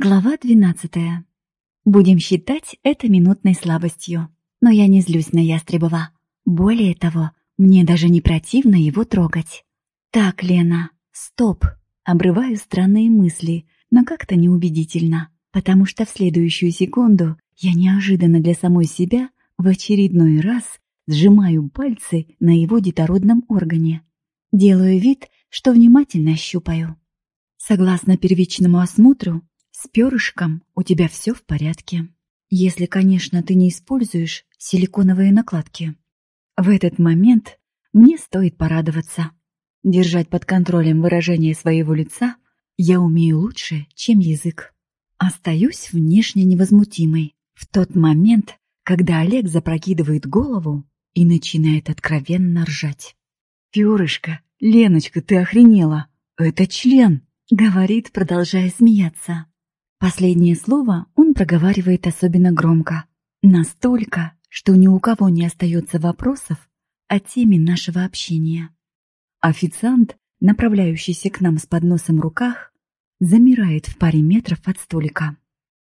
Глава двенадцатая. Будем считать это минутной слабостью. Но я не злюсь на Ястребова. Более того, мне даже не противно его трогать. Так, Лена, стоп. Обрываю странные мысли, но как-то неубедительно, потому что в следующую секунду я неожиданно для самой себя в очередной раз сжимаю пальцы на его детородном органе. Делаю вид, что внимательно щупаю. Согласно первичному осмотру, с перышком у тебя все в порядке. Если, конечно, ты не используешь силиконовые накладки. В этот момент мне стоит порадоваться. Держать под контролем выражение своего лица я умею лучше, чем язык. Остаюсь внешне невозмутимой в тот момент, когда Олег запрокидывает голову и начинает откровенно ржать. «Перышко, Леночка, ты охренела! Это член!» — говорит, продолжая смеяться. Последнее слово он проговаривает особенно громко. Настолько, что ни у кого не остается вопросов о теме нашего общения. Официант, направляющийся к нам с подносом в руках, замирает в паре метров от столика.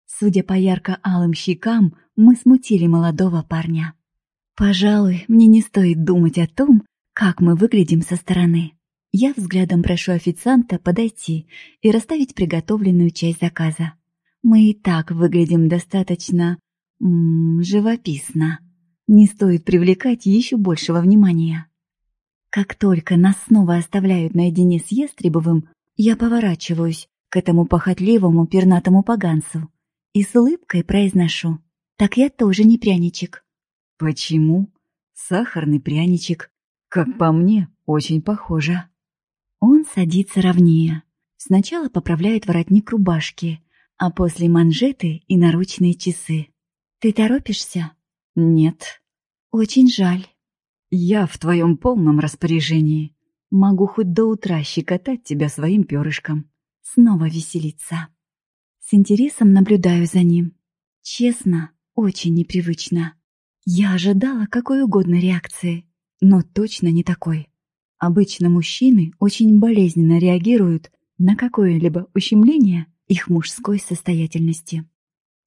Судя по ярко-алым щекам, мы смутили молодого парня. Пожалуй, мне не стоит думать о том, как мы выглядим со стороны. Я взглядом прошу официанта подойти и расставить приготовленную часть заказа. Мы и так выглядим достаточно... М -м, живописно. Не стоит привлекать еще большего внимания. Как только нас снова оставляют наедине с Ястребовым, я поворачиваюсь к этому похотливому пернатому поганцу и с улыбкой произношу. Так я тоже не пряничек. Почему? Сахарный пряничек. Как по мне, очень похоже. Он садится ровнее. Сначала поправляет воротник рубашки, а после манжеты и наручные часы. «Ты торопишься?» «Нет». «Очень жаль». «Я в твоем полном распоряжении. Могу хоть до утра щекотать тебя своим перышком». Снова веселиться. С интересом наблюдаю за ним. Честно, очень непривычно. Я ожидала какой угодно реакции, но точно не такой. Обычно мужчины очень болезненно реагируют на какое-либо ущемление их мужской состоятельности.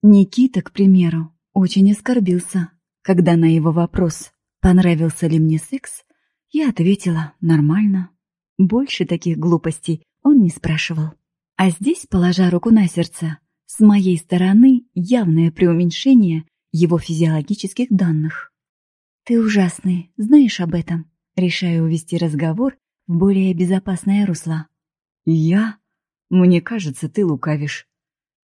Никита, к примеру, очень оскорбился, когда на его вопрос «понравился ли мне секс?» я ответила «нормально». Больше таких глупостей он не спрашивал. А здесь, положа руку на сердце, с моей стороны явное преуменьшение его физиологических данных. «Ты ужасный, знаешь об этом?» Решаю увести разговор в более безопасное русло. «Я? Мне кажется, ты лукавишь.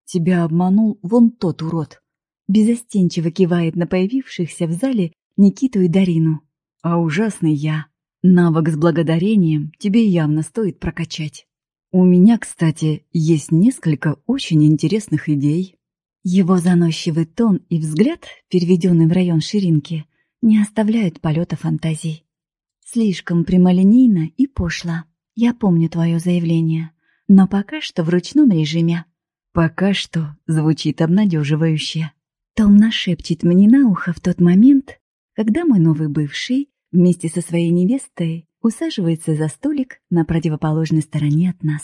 Тебя обманул вон тот урод». Безостенчиво кивает на появившихся в зале Никиту и Дарину. «А ужасный я. Навык с благодарением тебе явно стоит прокачать. У меня, кстати, есть несколько очень интересных идей». Его заносчивый тон и взгляд, переведенный в район ширинки, не оставляют полета фантазий. Слишком прямолинейно и пошло. Я помню твое заявление. Но пока что в ручном режиме. Пока что звучит обнадеживающе. Томно шепчет мне на ухо в тот момент, когда мой новый бывший вместе со своей невестой усаживается за столик на противоположной стороне от нас.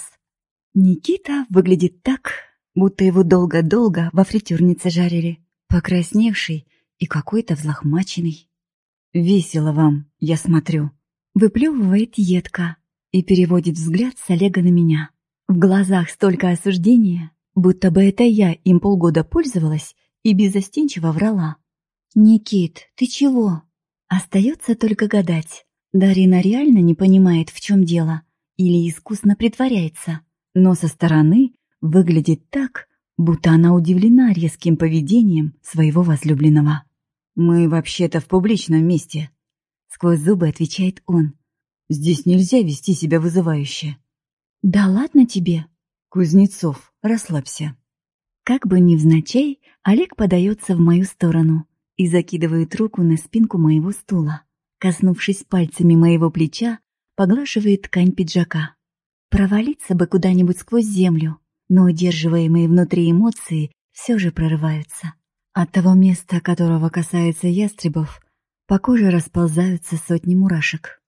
Никита выглядит так, будто его долго-долго во фритюрнице жарили, покрасневший и какой-то взлохмаченный. «Весело вам, я смотрю», — выплевывает едко и переводит взгляд с Олега на меня. В глазах столько осуждения, будто бы это я им полгода пользовалась и безостенчиво врала. «Никит, ты чего?» Остается только гадать. Дарина реально не понимает, в чем дело, или искусно притворяется, но со стороны выглядит так, будто она удивлена резким поведением своего возлюбленного. «Мы вообще-то в публичном месте», — сквозь зубы отвечает он. «Здесь нельзя вести себя вызывающе». «Да ладно тебе?» «Кузнецов, расслабься». Как бы невзначай, Олег подается в мою сторону и закидывает руку на спинку моего стула. Коснувшись пальцами моего плеча, поглаживает ткань пиджака. Провалиться бы куда-нибудь сквозь землю, но удерживаемые внутри эмоции все же прорываются. От того места, которого касается ястребов, по коже расползаются сотни мурашек.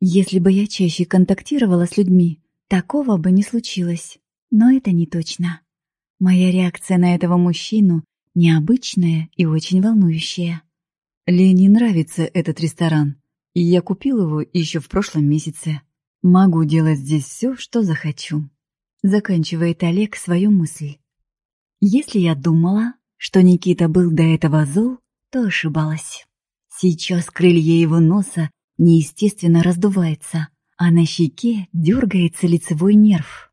Если бы я чаще контактировала с людьми, такого бы не случилось. Но это не точно. Моя реакция на этого мужчину необычная и очень волнующая. Лене нравится этот ресторан, и я купил его еще в прошлом месяце. Могу делать здесь все, что захочу. Заканчивает Олег свою мысль. Если я думала, что Никита был до этого зол, то ошибалась. Сейчас крылья его носа неестественно раздувается, а на щеке дергается лицевой нерв.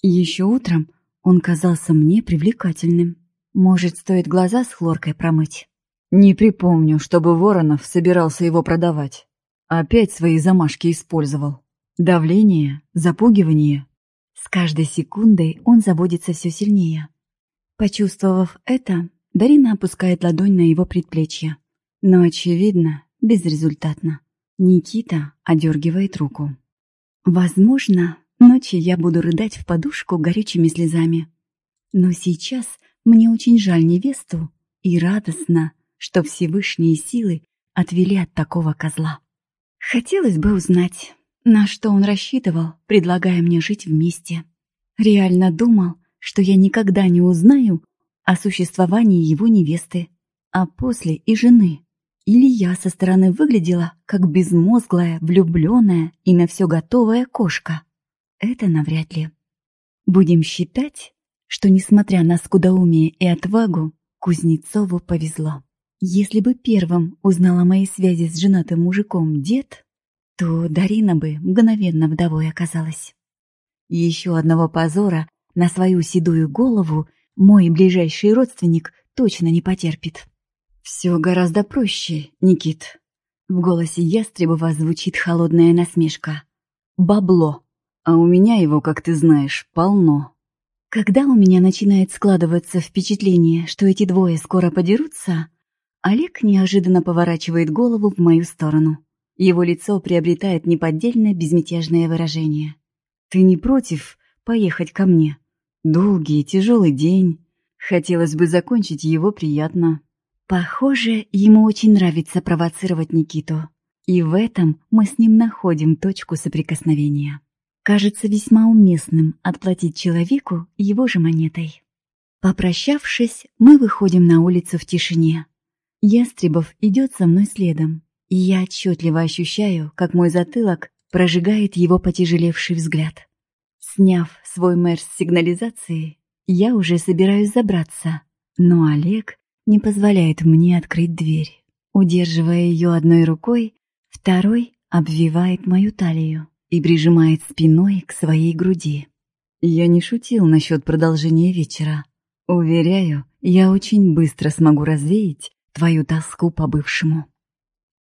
Еще утром он казался мне привлекательным. Может, стоит глаза с хлоркой промыть? Не припомню, чтобы Воронов собирался его продавать. Опять свои замашки использовал. Давление, запугивание. С каждой секундой он заводится все сильнее. Почувствовав это, Дарина опускает ладонь на его предплечье. Но, очевидно, безрезультатно. Никита одергивает руку. Возможно, ночью я буду рыдать в подушку горючими слезами. Но сейчас мне очень жаль невесту и радостно, что Всевышние силы отвели от такого козла. Хотелось бы узнать, на что он рассчитывал, предлагая мне жить вместе. Реально думал, что я никогда не узнаю о существовании его невесты, а после и жены. Или я со стороны выглядела как безмозглая, влюбленная и на все готовая кошка. Это навряд ли. Будем считать, что, несмотря на скудоумие и отвагу, Кузнецову повезло. Если бы первым узнал о моей связи с женатым мужиком дед, то Дарина бы мгновенно вдовой оказалась. Еще одного позора на свою седую голову мой ближайший родственник точно не потерпит. «Все гораздо проще, Никит». В голосе Ястребова звучит холодная насмешка. «Бабло. А у меня его, как ты знаешь, полно». Когда у меня начинает складываться впечатление, что эти двое скоро подерутся, Олег неожиданно поворачивает голову в мою сторону. Его лицо приобретает неподдельное безмятежное выражение. «Ты не против поехать ко мне? Долгий и тяжелый день. Хотелось бы закончить его приятно». Похоже, ему очень нравится провоцировать Никиту. И в этом мы с ним находим точку соприкосновения. Кажется весьма уместным отплатить человеку его же монетой. Попрощавшись, мы выходим на улицу в тишине. Ястребов идет со мной следом, и я отчетливо ощущаю, как мой затылок прожигает его потяжелевший взгляд. Сняв свой мэр с сигнализации, я уже собираюсь забраться, но Олег не позволяет мне открыть дверь. Удерживая ее одной рукой, второй обвивает мою талию и прижимает спиной к своей груди. Я не шутил насчет продолжения вечера. Уверяю, я очень быстро смогу развеять твою тоску по бывшему.